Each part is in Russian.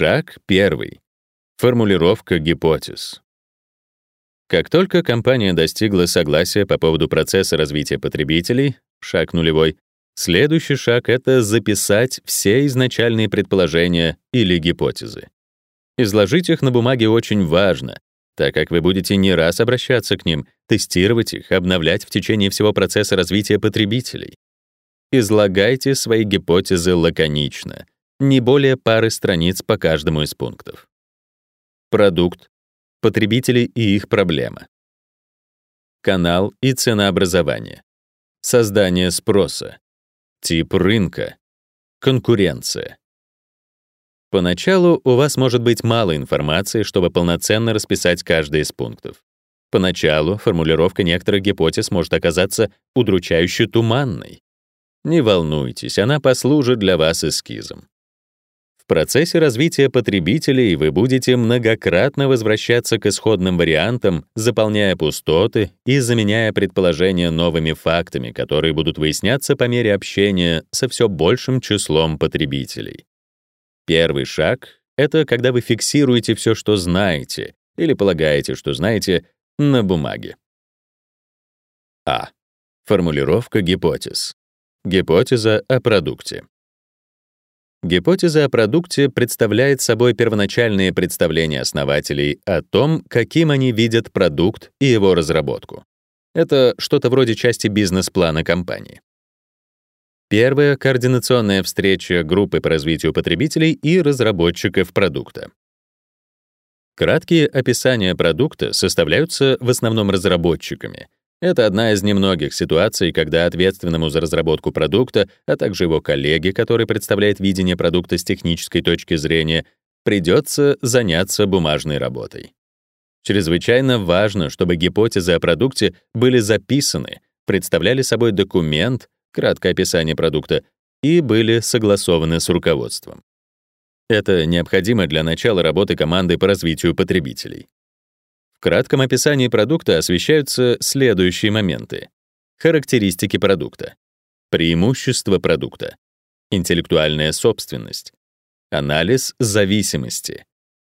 Шаг первый. Формулировка гипотез. Как только компания достигла согласия по поводу процесса развития потребителей, шаг нулевой, следующий шаг — это записать все изначальные предположения или гипотезы. Изложить их на бумаге очень важно, так как вы будете не раз обращаться к ним, тестировать их, обновлять в течение всего процесса развития потребителей. Излагайте свои гипотезы лаконично, не более пары страниц по каждому из пунктов. Продукт, потребители и их проблема. Канал и ценообразование. Создание спроса. Тип рынка. Конкуренция. Поначалу у вас может быть мало информации, чтобы полноценно расписать каждый из пунктов. Поначалу формулировка некоторых гипотез может оказаться удручающе туманной. Не волнуйтесь, она послужит для вас эскизом. Процессе развития потребителей вы будете многократно возвращаться к исходным вариантам, заполняя пустоты и заменяя предположения новыми фактами, которые будут выясняться по мере общения со все большим числом потребителей. Первый шаг — это когда вы фиксируете все, что знаете, или полагаете, что знаете, на бумаге. А. Формулировка гипотез. Гипотеза о продукте. Гипотеза о продукте представляет собой первоначальные представления основателей о том, каким они видят продукт и его разработку. Это что-то вроде части бизнес-плана компании. Первая координационная встреча группы по развитию потребителей и разработчиков продукта. Краткие описания продукта составляются в основном разработчиками. Это одна из немногих ситуаций, когда ответственному за разработку продукта, а также его коллеге, который представляет видение продукта с технической точки зрения, придется заняться бумажной работой. Чрезвычайно важно, чтобы гипотезы о продукте были записаны, представляли собой документ, краткое описание продукта, и были согласованы с руководством. Это необходимо для начала работы команды по развитию потребителей. В кратком описании продукта освещаются следующие моменты. Характеристики продукта, преимущества продукта, интеллектуальная собственность, анализ зависимости,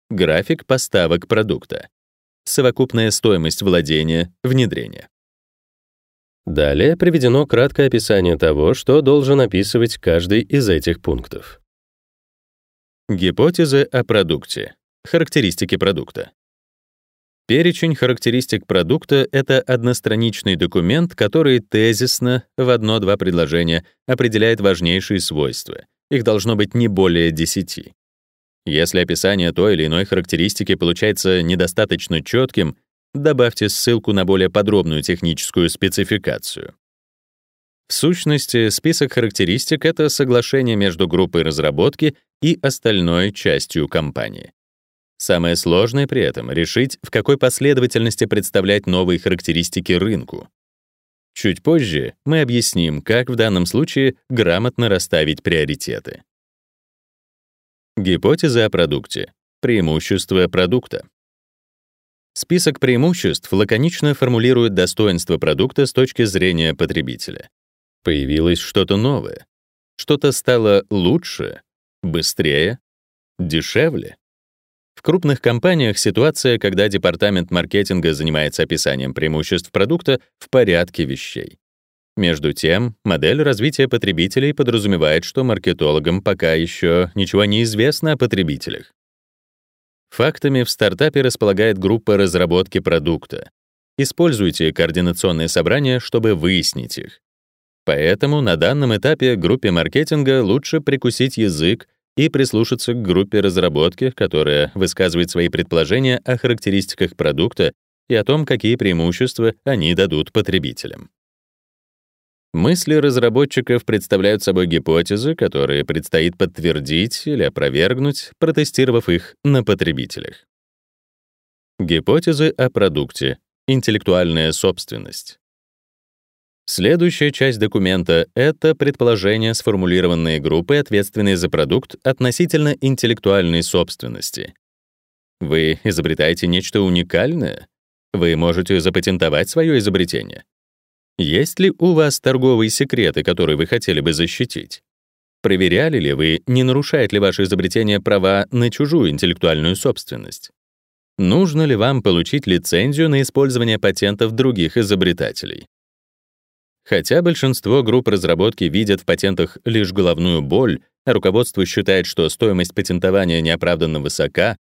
график поставок продукта, совокупная стоимость владения, внедрения. Далее приведено краткое описание того, что должен описывать каждый из этих пунктов. Гипотезы о продукте. Характеристики продукта. Перечень характеристик продукта — это одностраничный документ, который тезисно, в одно-два предложения, определяет важнейшие свойства. Их должно быть не более 10. Если описание той или иной характеристики получается недостаточно четким, добавьте ссылку на более подробную техническую спецификацию. В сущности, список характеристик — это соглашение между группой разработки и остальной частью компании. Самое сложное при этом — решить, в какой последовательности представлять новые характеристики рынку. Чуть позже мы объясним, как в данном случае грамотно расставить приоритеты. Гипотеза о продукте. Преимущества продукта. Список преимуществ лаконично формулирует достоинства продукта с точки зрения потребителя. Появилось что-то новое. Что-то стало лучше, быстрее, дешевле. В крупных компаниях ситуация, когда департамент маркетинга занимается описанием преимуществ продукта, в порядке вещей. Между тем, модель развития потребителей подразумевает, что маркетологам пока еще ничего не известно о потребителях. Фактами в стартапе располагает группа разработки продукта. Используйте координационные собрания, чтобы выяснить их. Поэтому на данном этапе группе маркетинга лучше прикусить язык и прислушаться к группе разработки, которая высказывает свои предположения о характеристиках продукта и о том, какие преимущества они дадут потребителям. Мысли разработчиков представляют собой гипотезы, которые предстоит подтвердить или опровергнуть, протестировав их на потребителях. Гипотезы о продукте. Интеллектуальная собственность. Следующая часть документа — это предположения, сформулированные группой, ответственной за продукт, относительно интеллектуальной собственности. Вы изобретаете нечто уникальное? Вы можете запатентовать свое изобретение. Есть ли у вас торговые секреты, которые вы хотели бы защитить? Проверяли ли вы, не нарушает ли ваше изобретение права на чужую интеллектуальную собственность? Нужно ли вам получить лицензию на использование патентов других изобретателей? Хотя большинство групп разработки видят в патентах лишь головную боль, а руководство считает, что стоимость патентования неоправданно высока,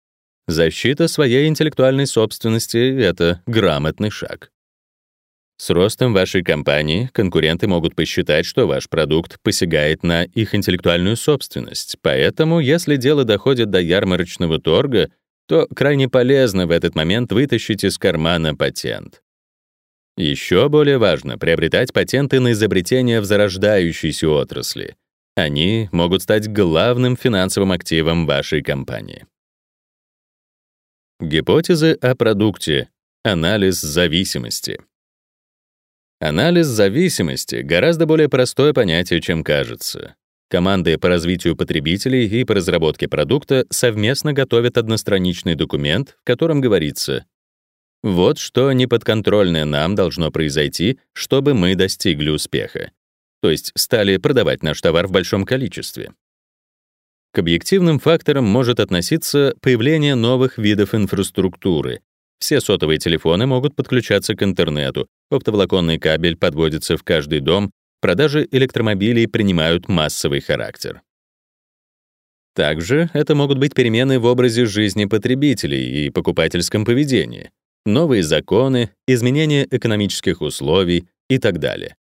защита своей интеллектуальной собственности — это грамотный шаг. С ростом вашей компании конкуренты могут посчитать, что ваш продукт посягает на их интеллектуальную собственность. Поэтому, если дело доходит до ярмарочного торга, то крайне полезно в этот момент вытащить из кармана патент. Еще более важно приобретать патенты на изобретения в зарождающейся отрасли. Они могут стать главным финансовым активом вашей компании. Гипотезы о продукте. Анализ зависимости. Анализ зависимости — гораздо более простое понятие, чем кажется. Команды по развитию потребителей и по разработке продукта совместно готовят одностраничный документ, в котором говорится «Вот что неподконтрольное нам должно произойти, чтобы мы достигли успеха». То есть стали продавать наш товар в большом количестве. К объективным факторам может относиться появление новых видов инфраструктуры, все сотовые телефоны могут подключаться к интернету, оптоволоконный кабель подводится в каждый дом, продажи электромобилей принимают массовый характер. Также это могут быть перемены в образе жизни потребителей и покупательском поведении, новые законы, изменения экономических условий и так далее.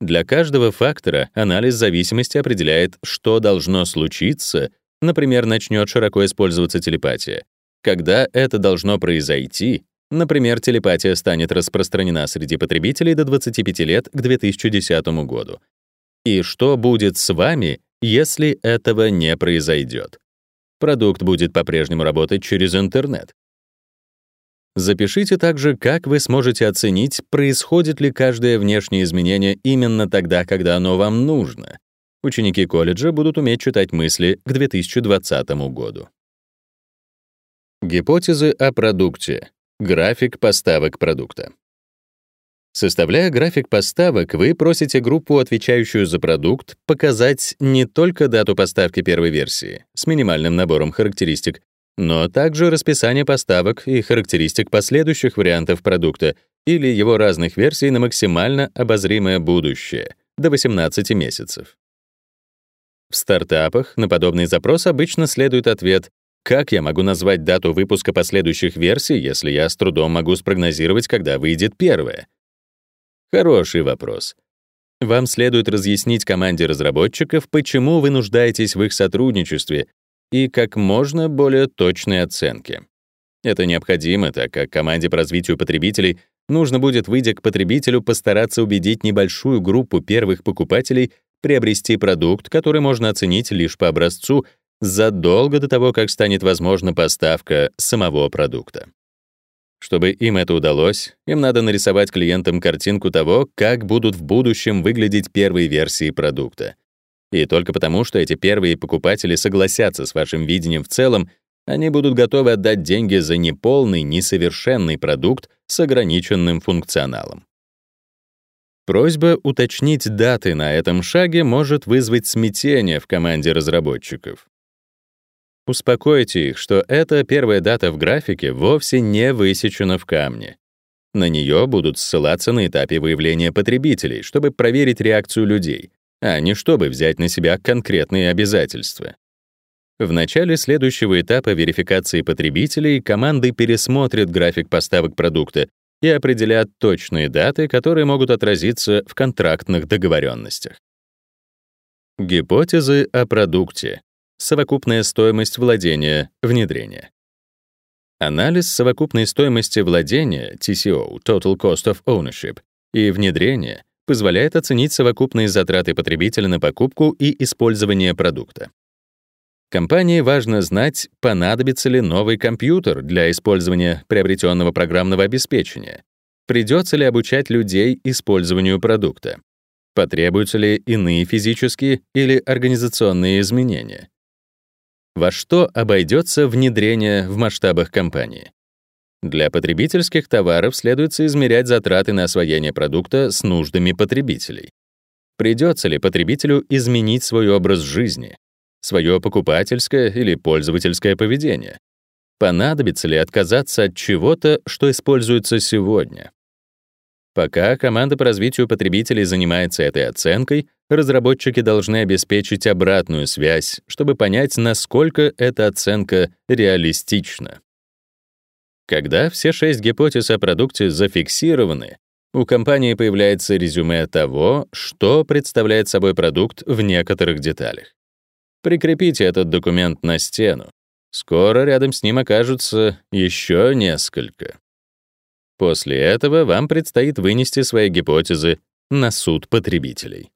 Для каждого фактора анализ зависимости определяет, что должно случиться, например, начнет широко использоваться телепатия, когда это должно произойти, например, телепатия станет распространена среди потребителей до 25 лет к 2010 году. И что будет с вами, если этого не произойдет? Продукт будет по-прежнему работать через интернет. Запишите также, как вы сможете оценить, происходит ли каждое внешнее изменение именно тогда, когда оно вам нужно. Ученики колледжа будут уметь читать мысли к 2020 году. Гипотезы о продукте. График поставок продукта. Составляя график поставок, вы просите группу, отвечающую за продукт, показать не только дату поставки первой версии с минимальным набором характеристик, но также расписание поставок и характеристик последующих вариантов продукта или его разных версий на максимально обозримое будущее до 18 месяцев. В стартапах на подобный запрос обычно следует ответ как я могу назвать дату выпуска последующих версий, если я с трудом могу спрогнозировать, когда выйдет первая? Хороший вопрос. Вам следует разъяснить команде разработчиков, почему вы нуждаетесь в их сотрудничестве и как можно более точной оценке. Это необходимо, так как команде по развитию потребителей нужно будет, выйдя к потребителю, постараться убедить небольшую группу первых покупателей приобрести продукт, который можно оценить лишь по образцу, задолго до того, как станет возможна поставка самого продукта. Чтобы им это удалось, им надо нарисовать клиентам картинку того, как будут в будущем выглядеть первые версии продукта. И только потому, что эти первые покупатели согласятся с вашим видением в целом, они будут готовы отдать деньги за неполный, несовершенный продукт с ограниченным функционалом. Просьба уточнить даты на этом шаге может вызвать смятение в команде разработчиков. Успокойте их, что эта первая дата в графике вовсе не высечена в камне. На нее будут ссылаться на этапе выявления потребителей, чтобы проверить реакцию людей, а не чтобы взять на себя конкретные обязательства. В начале следующего этапа верификации потребителей команды пересмотрят график поставок продукта и определят точные даты, которые могут отразиться в контрактных договоренностях. Гипотезы о продукте совокупная стоимость владения, внедрения. Анализ совокупной стоимости владения, TCO, Total Cost of Ownership, и внедрения позволяет оценить совокупные затраты потребителя на покупку и использование продукта. Компании важно знать, понадобится ли новый компьютер для использования приобретенного программного обеспечения, придется ли обучать людей использованию продукта, потребуются ли иные физические или организационные изменения, во что обойдется внедрение в масштабах компании? Для потребительских товаров следует измерять затраты на освоение продукта с нуждами потребителей. Придется ли потребителю изменить свой образ жизни, свое покупательское или пользовательское поведение? Понадобится ли отказаться от чего-то, что используется сегодня? Пока команда по развитию потребителей занимается этой оценкой, разработчики должны обеспечить обратную связь, чтобы понять, насколько эта оценка реалистична. Когда все шесть гипотез о продукте зафиксированы, у компании появляется резюме того, что представляет собой продукт в некоторых деталях. Прикрепите этот документ на стену. Скоро рядом с ним окажутся еще несколько. После этого вам предстоит вынести свои гипотезы на суд потребителей.